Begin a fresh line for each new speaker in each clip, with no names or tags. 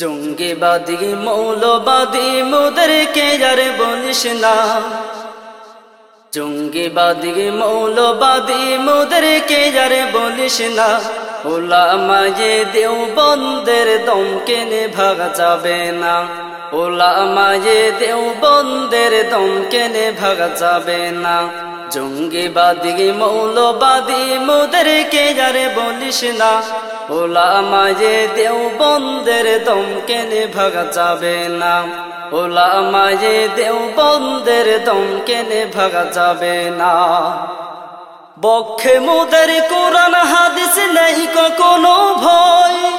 জঙ্গিবাদী, মৌলবাদী, মোদেরকে যারে বলিস না। জঙ্গিবাদী, মৌলবাদী, মোদেরকে যারে বলিস না। ওলা মাঝে দেও বন্দের দমকে নে ভাগা যাবে না। ওলা মাঝে দেও বন্দের দমকে নে ভাগা যাবে না। জঙ্গিবাদী, মৌলবাদী, মোদেরকে যারে বলিস না। ওলা মাঝে দেও বন্দের দমকে নে, ভাগা যাবে না। ওলা মাঝে দেও বন্দের দমকে নে, ভাগা যাবে না। বক্ষে মুদের কোরআন, হাদিস নেই কখনো ভয়।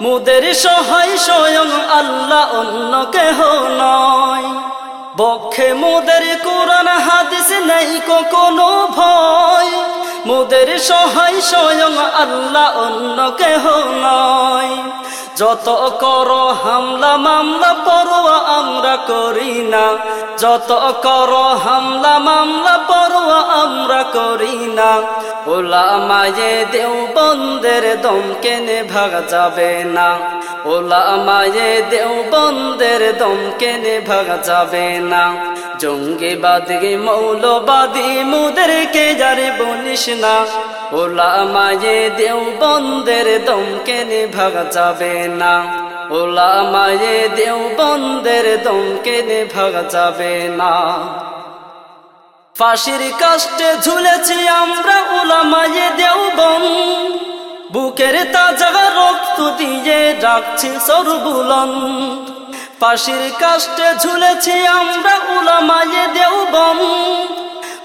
মুদের সহায় স্বয়ং আল্লাহ অন্য কেহ নয়। বক্ষে মোদের কোরআন, হাদিস নেই কোনো ভয়। মোদের সহায় স্বয়ং আল্লাহ অন্য কেহ নয়। যত কর হামলা, মামলা, পরোয়া আমরা করি না। যত কর হামলা, মামলা আমরা করি না। ওলা মায়ে দেও বন্দের দম কেনে ভাগা যাবে না। ওলা মায়ে দেও বন্দের দম কেনে ভাগা যাবে না। জঙ্গিবাদী, মৌলবাদী, মুদেরকে যারে বলিস না। ওলা মায়ে দেও বন্দের দম কেনে ভাগা যাবে না। ওলা মায়ে দেও বন্দের দম কেনে ভাগা যাবে না। ফাঁসির কাষ্টে ঝুলেছি আমরা ওলা মায়ে দেও বন বুকের তাজা রক্ত দিয়ে রাখছি সরবুলন ফাঁসির কাষ্টে ঝুলেছি আমরা ওলা মায়ে দেও বন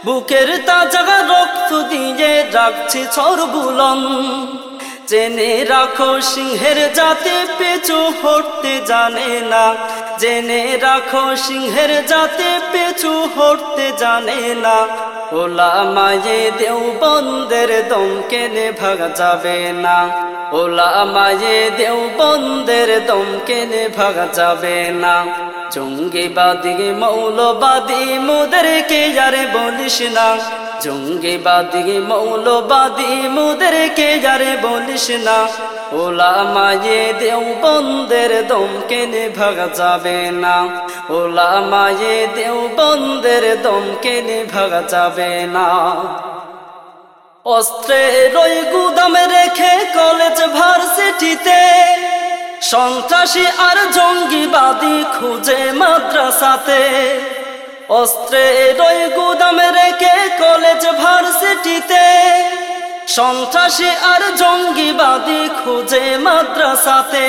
বুকের তাজা রক্ত দিয়ে রাখছি সরবুলন জেনে রাখো, সিংহের জাতে পেছু হটতে জানে না। জেনে রাখো, সিংহের জাতে পেছু হটতে জানে না। ওলা মায়ে দেও বন্দের দম কেনে ভাগা যাবে না। ওলা মায়ে দেও বন্দের দম কেনে ভাগা যাবে না। জঙ্গিবাদী, মৌলবাদী মুদেরকে যারে বলিস না। জঙ্গিবাদী, মৌলবাদী, মুদেরকে যারে বলিস না। ওলা মায়ে দেও বন্দের দম কেনে ভাগা যাবে না। ওলা মায়ে দেও বন্দের দম কেনে ভাগা যাবে না। অস্ত্রের ওই গুদামে রেখে কলেজ ভার্সিটিতে সন্ত্রাসী আর জঙ্গিবাদী খুঁজে মাদ্রাসাতে। অস্ত্রের ওই গুদামে রেখে কলেজ ভার্সিটিতে। সন্ত্রাসী আর জঙ্গিবাদী খুঁজে মাদ্রাসাতে।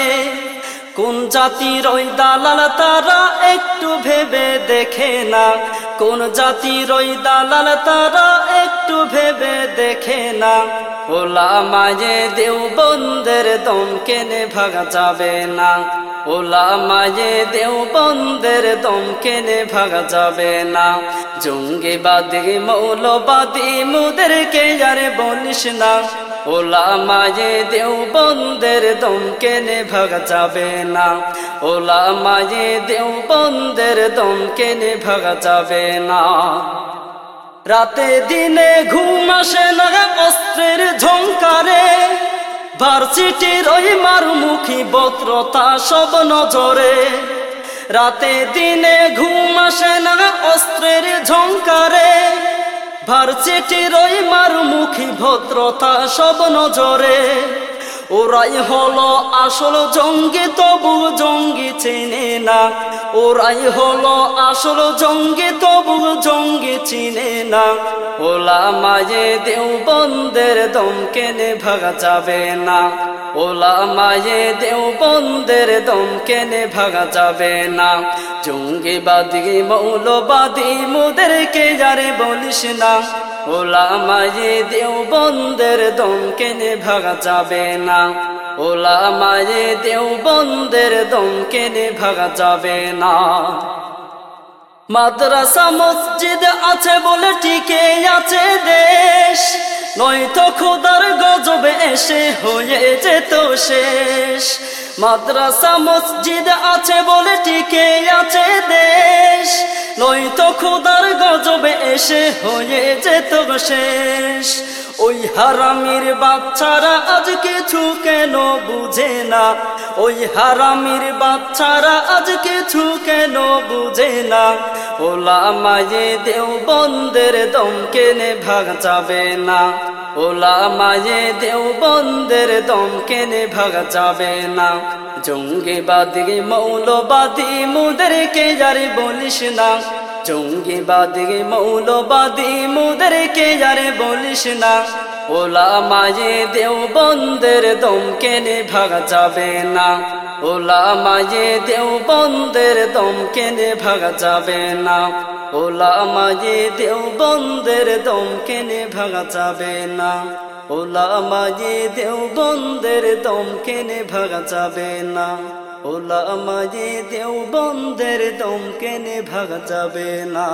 কোন জাতির ওই দালাল তারা একটু ভেবে দেখে না। কোন জাতির ওই দালাল তারা একটু ভেবে দেখে না। ওলা মায়ে দেও বন্দের দম কেনে ভাগা যাবে না। ওলা মায়ে দেও বন্দের দম কেনে ভাগা যাবে না। জঙ্গিবাদী, মৌলবাদী, মুদেরকে যারে বলিস না। ওলা মায়ে দেও বন্দের দম কেনে ভাগা যাবে না। ওলা মায়ে দেও বন্দের দম কেনে ভাগা যাবে না। রাতে দিনে ঘুম আসে না, অস্ত্রের ঝঙ্কারে ভার্সিটির ওই মারুমুখী বক্রতা সব নজরে। রাতে দিনে ঘুম আসে না অস্ত্রের ঝঙ্কারে ভার্সিটির ওই মারুমুখী ভদ্রতা সব নজরে। ওরাই হলো আসল জঙ্গি, তবু জঙ্গি চিনে না। ওরাই হলো আসল জঙ্গি, তবু জঙ্গি চিনে না। ওলা মায়ে দেও বন্দের দম কেনে ভাগা যাবে না। ওলা মায়ে দেও বন্দের দম কেনে ভাগা যাবে না। জঙ্গিবাদী, মৌলবাদী, মুদেরকে যারে বলিস না। ওলা মায়ে দেও বন্দের দম কেনে ভাগা যাবে না। ওলা মায়ে দেও বন্দের দম কেনে ভাগা যাবে না। মাদ্রাসা মসজিদ আছে বলে টিকে আছে দেশ। নয়তো খোদার গজবে এসে হয়ে যেত শেষ। মাদ্রাসা মসজিদ আছে বলে টিকে আছে দেশ। নয়তো খোদার গজবে এসে হয়ে যেত শেষ। ওই হারামির বাচ্চারা আজ কিছু কেন বুঝে না। ওই হারামির বাচ্চারা আজ কিছু কেন বুঝে না। ওলা মায়ে দেও বন্দের দম কেনে ভাগ যাবে না। ওলা মায়ে দেও বন্দের দম কেনে ভাগ যাবে না। জঙ্গিবাদী মৌলবাদী মুদেরকে যারে বলিস না। জঙ্গিবাদী মৌলবাদী মুদেরকে যারে বলিস না। ওলা মায়ে দেও বন্দের দম কেনে ভাগ যাবে না। ওলা মায়ে দেও বন্দের দম কেনে ভাগ যাবে না। ওলা মায়ে দেও বন্দের দম কেনে ভাঙা যাবে না। ওলা মায়ে দেও বন্দের দম কেনে ভাঙা যাবে না। ওলা মায়ে দেও বন্দের দম কেনে ভাঙা যাবে না।